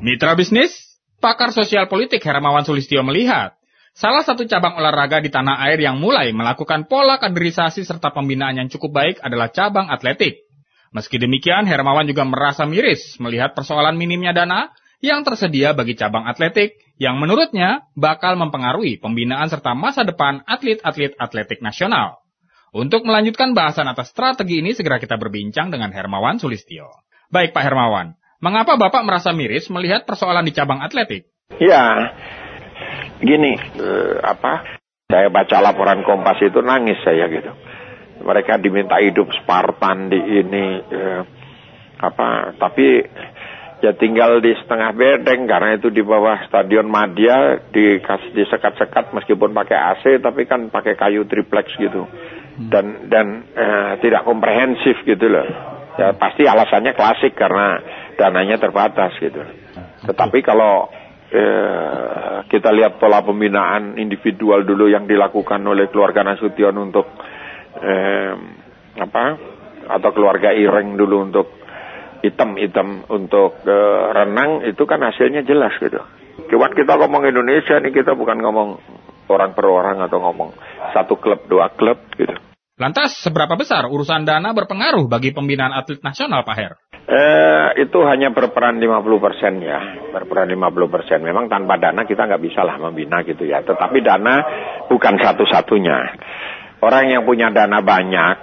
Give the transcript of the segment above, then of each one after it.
Mitra bisnis, pakar sosial politik Hermawan Sulistyo melihat, salah satu cabang olahraga di tanah air yang mulai melakukan pola kaderisasi serta pembinaan yang cukup baik adalah cabang atletik. Meski demikian, Hermawan juga merasa miris melihat persoalan minimnya dana yang tersedia bagi cabang atletik yang menurutnya bakal mempengaruhi pembinaan serta masa depan atlet-atlet atletik nasional. Untuk melanjutkan bahasan atas strategi ini, segera kita berbincang dengan Hermawan Sulistyo. Baik Pak Hermawan, Mengapa Bapak merasa miris melihat persoalan di cabang atletik? Ya, gini, eh, apa? Saya baca laporan Kompas itu nangis saya gitu. Mereka diminta hidup Spartan di ini, eh, apa? Tapi ya tinggal di setengah bedeng karena itu di bawah stadion Madia dikasih disekat-sekat meskipun pakai AC tapi kan pakai kayu triplex gitu dan dan eh, tidak komprehensif gitu loh ya pasti alasannya klasik karena dananya terbatas gitu. Tetapi kalau eh, kita lihat pola pembinaan individual dulu yang dilakukan oleh keluarga Nasution untuk eh, apa atau keluarga Ireng dulu untuk hitam-hitam untuk eh, renang itu kan hasilnya jelas gitu. Kewan kita ngomong Indonesia nih kita bukan ngomong orang per orang atau ngomong satu klub dua klub gitu. Lantas seberapa besar urusan dana berpengaruh bagi pembinaan atlet nasional Pak Her? Eh, itu hanya berperan 50 persen ya, berperan 50 persen. Memang tanpa dana kita nggak bisa lah membina gitu ya. Tetapi dana bukan satu-satunya. Orang yang punya dana banyak,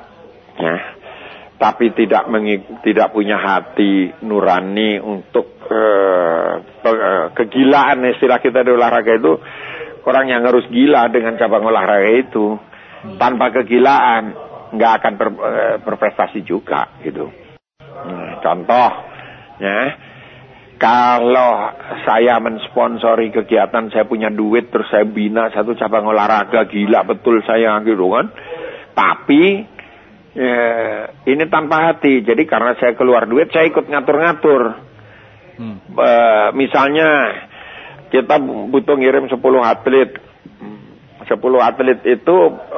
ya, tapi tidak tidak punya hati nurani untuk eh, eh, kegilaan istilah kita di olahraga itu orang yang harus gila dengan cabang olahraga itu tanpa kegilaan nggak akan ber, eh, berprestasi juga gitu. Contoh, ya, kalau saya mensponsori kegiatan, saya punya duit, terus saya bina satu cabang olahraga, gila betul saya gitu kan. Tapi ya, ini tanpa hati, jadi karena saya keluar duit, saya ikut ngatur-ngatur. Hmm. E, misalnya kita butuh ngirim 10 atlet, 10 atlet itu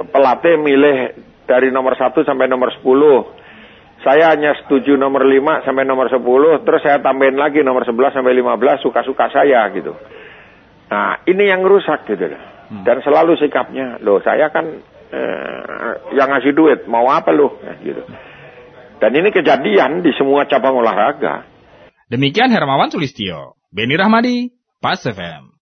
pelatih milih dari nomor 1 sampai nomor 10 saya hanya setuju nomor 5 sampai nomor 10, terus saya tambahin lagi nomor 11 sampai 15 suka-suka saya gitu. Nah, ini yang rusak gitu Hmm. Dan selalu sikapnya, loh saya kan eh, yang ngasih duit, mau apa loh nah, gitu. Dan ini kejadian di semua cabang olahraga. Demikian Hermawan Sulistyo, Beni Rahmadi, Pas FM.